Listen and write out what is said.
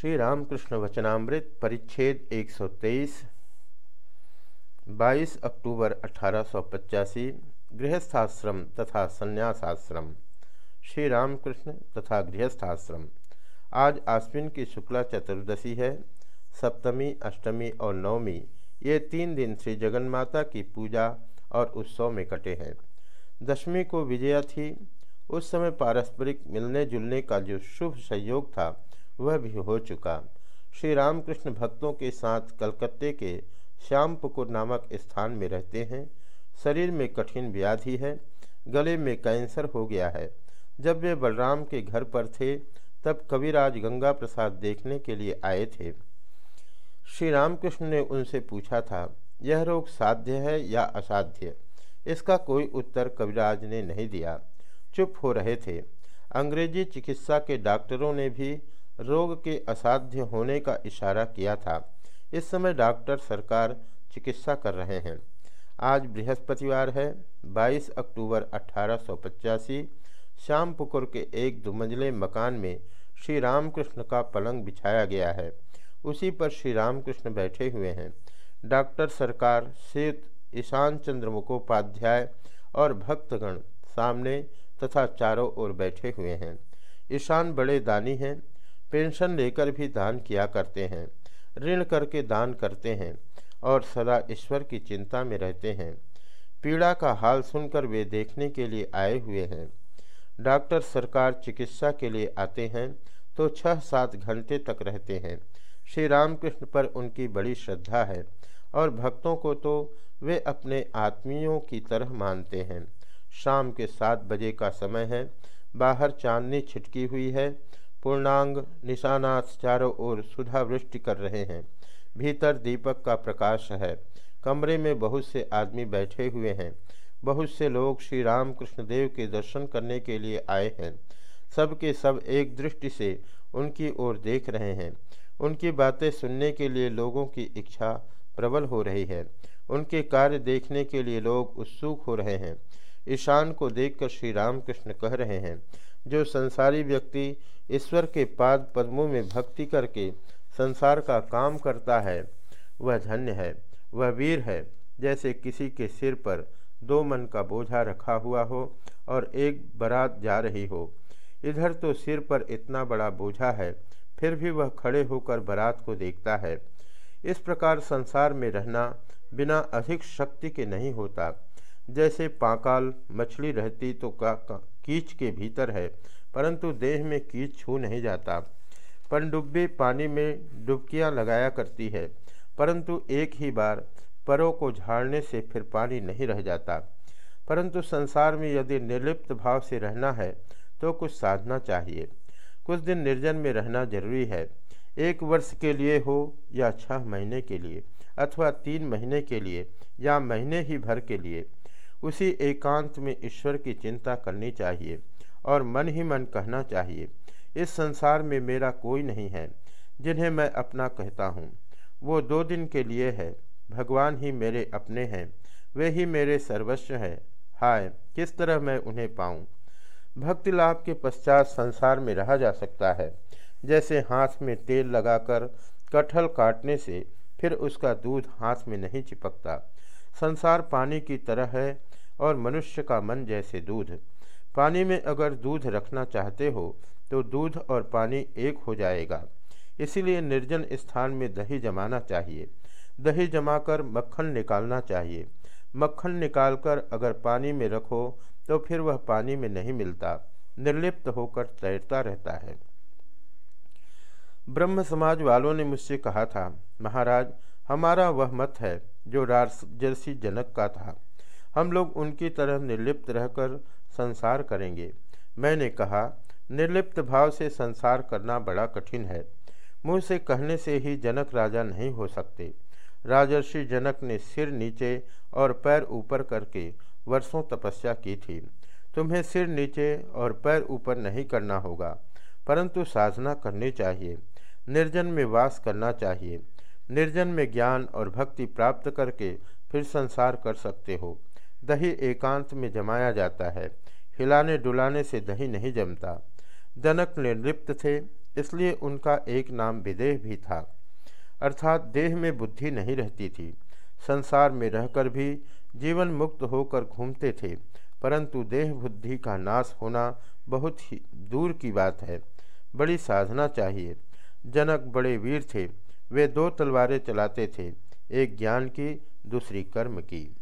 श्री रामकृष्ण वचनामृत परिच्छेद 123 22 अक्टूबर अठारह सौ गृहस्थाश्रम तथा संन्यासाश्रम श्री रामकृष्ण तथा गृहस्थाश्रम। आज आश्विन की शुक्ला चतुर्दशी है, सप्तमी, अष्टमी और नवमी, ये तीन दिन श्री जगन्माता की पूजा और उत्सव में कटे हैं। दशमी को विजया थी, उस समय पारस्परिक मिलने जुलने का जो शुभ सहयोग था वह भी हो चुका। श्री रामकृष्ण भक्तों के साथ कलकत्ते के श्यामपुकुर नामक स्थान में रहते हैं। शरीर में कठिन व्याधि है, गले में कैंसर हो गया है। जब वे बलराम के घर पर थे, तब कविराज गंगा प्रसाद देखने के लिए आए थे। श्री रामकृष्ण ने उनसे पूछा था, यह रोग साध्य है या असाध्य? इसका कोई उत्तर कविराज ने नहीं दिया। चुप हो रहे थे। अंग्रेज़ी चिकित्सा के डॉक्टरों ने भी रोग के असाध्य होने का इशारा किया था। इस समय डॉक्टर सरकार चिकित्सा कर रहे हैं। आज बृहस्पतिवार है 22 अक्टूबर अठारह शाम पुकुर के एक दुमंजले मकान में श्री रामकृष्ण का पलंग बिछाया गया है। उसी पर श्री रामकृष्ण बैठे हुए हैं। डॉक्टर सरकार सेत ईशान चंद्र मुखोपाध्याय और भक्तगण सामने तथा चारों ओर बैठे हुए हैं। ईशान बड़े दानी हैं पेंशन लेकर भी दान किया करते हैं, ऋण करके दान करते हैं और सदा ईश्वर की चिंता में रहते हैं। पीड़ा का हाल सुनकर वे देखने के लिए आए हुए हैं। डॉक्टर सरकार चिकित्सा के लिए आते हैं तो छह सात घंटे तक रहते हैं। श्री रामकृष्ण पर उनकी बड़ी श्रद्धा है और भक्तों को तो वे अपने आत्मियों की तरह मानते हैं। शाम के सात बजे का समय है, बाहर चांदनी छिटकी हुई है पूर्णांग निशानाथ चारों ओर सुधा वृष्टि कर रहे हैं। भीतर दीपक का प्रकाश है। कमरे में बहुत से आदमी बैठे हुए हैं। बहुत से लोग श्री राम कृष्ण देव के दर्शन करने के लिए आए हैं। सब के सब एक दृष्टि से उनकी ओर देख रहे हैं। उनकी बातें सुनने के लिए लोगों की इच्छा प्रबल हो रही है। उनके कार्य देखने के लिए लोग उत्सुक हो रहे हैं। ईशान को देखकर श्री रामकृष्ण कह रहे हैं जो संसारी व्यक्ति ईश्वर के पाद पद्मों में भक्ति करके संसार का काम करता है वह धन्य है वह वीर है जैसे किसी के सिर पर दो मन का बोझा रखा हुआ हो और एक बारात जा रही हो। इधर तो सिर पर इतना बड़ा बोझा है फिर भी वह खड़े होकर बारात को देखता है। इस प्रकार संसार में रहना बिना अधिक शक्ति के नहीं होता। जैसे पाकाल मछली रहती तो का, का कीच के भीतर है, परंतु देह में कीच छू नहीं जाता। पनडुब्बी पानी में डुबकियाँ लगाया करती है, परंतु एक ही बार परों को झाड़ने से फिर पानी नहीं रह जाता। परंतु संसार में यदि निर्लिप्त भाव से रहना है तो कुछ साधना चाहिए। कुछ दिन निर्जन में रहना ज़रूरी है। एक वर्ष के लिए हो या छह महीने के लिए, अथवा तीन महीने के लिए या महीने ही भर के लिए। उसी एकांत में ईश्वर की चिंता करनी चाहिए और मन ही मन कहना चाहिए, इस संसार में मेरा कोई नहीं है, जिन्हें मैं अपना कहता हूँ। वो दो दिन के लिए है, भगवान ही मेरे अपने हैं, वे ही मेरे सर्वस्व हैं। हाय, किस तरह मैं उन्हें पाऊँ? भक्ति लाभ के पश्चात संसार में रहा जा सकता है, जैसे हाथ में तेल लगाकर कटहल काटने से फिर उसका दूध हाथ में नहीं चिपकता। संसार पानी की तरह है और मनुष्य का मन जैसे दूध। पानी में अगर दूध रखना चाहते हो तो दूध और पानी एक हो जाएगा। इसीलिए निर्जन स्थान में दही जमाना चाहिए। दही जमाकर मक्खन निकालना चाहिए। मक्खन निकालकर अगर पानी में रखो तो फिर वह पानी में नहीं मिलता। निर्लिप्त होकर तैरता रहता है। ब्रह्म समाज वालों ने मुझसे कहा था, महाराज, हमारा वह मत है, जो राजर्षि जनक का था। हम लोग उनकी तरह निर्लिप्त रहकर संसार करेंगे। मैंने कहा, निर्लिप्त भाव से संसार करना बड़ा कठिन है। मुँह से कहने से ही जनक राजा नहीं हो सकते। राजर्षि जनक ने सिर नीचे और पैर ऊपर करके वर्षों तपस्या की थी। तुम्हें सिर नीचे और पैर ऊपर नहीं करना होगा, परंतु साधना करनी चाहिए। निर्जन में वास करना चाहिए। निर्जन में ज्ञान और भक्ति प्राप्त करके फिर संसार कर सकते हो। दही एकांत में जमाया जाता है। हिलाने डुलाने से दही नहीं जमता। जनक निर्लिप्त थे, इसलिए उनका एक नाम विदेह भी था। अर्थात देह में बुद्धि नहीं रहती थी। संसार में रहकर भी जीवन मुक्त होकर घूमते थे, परंतु देह बुद्धि का नाश होना बहुत ही दूर की बात है। बड़ी साधना चाहिए। जनक बड़े वीर थे, वे दो तलवारें चलाते थे, एक ज्ञान की, दूसरी कर्म की।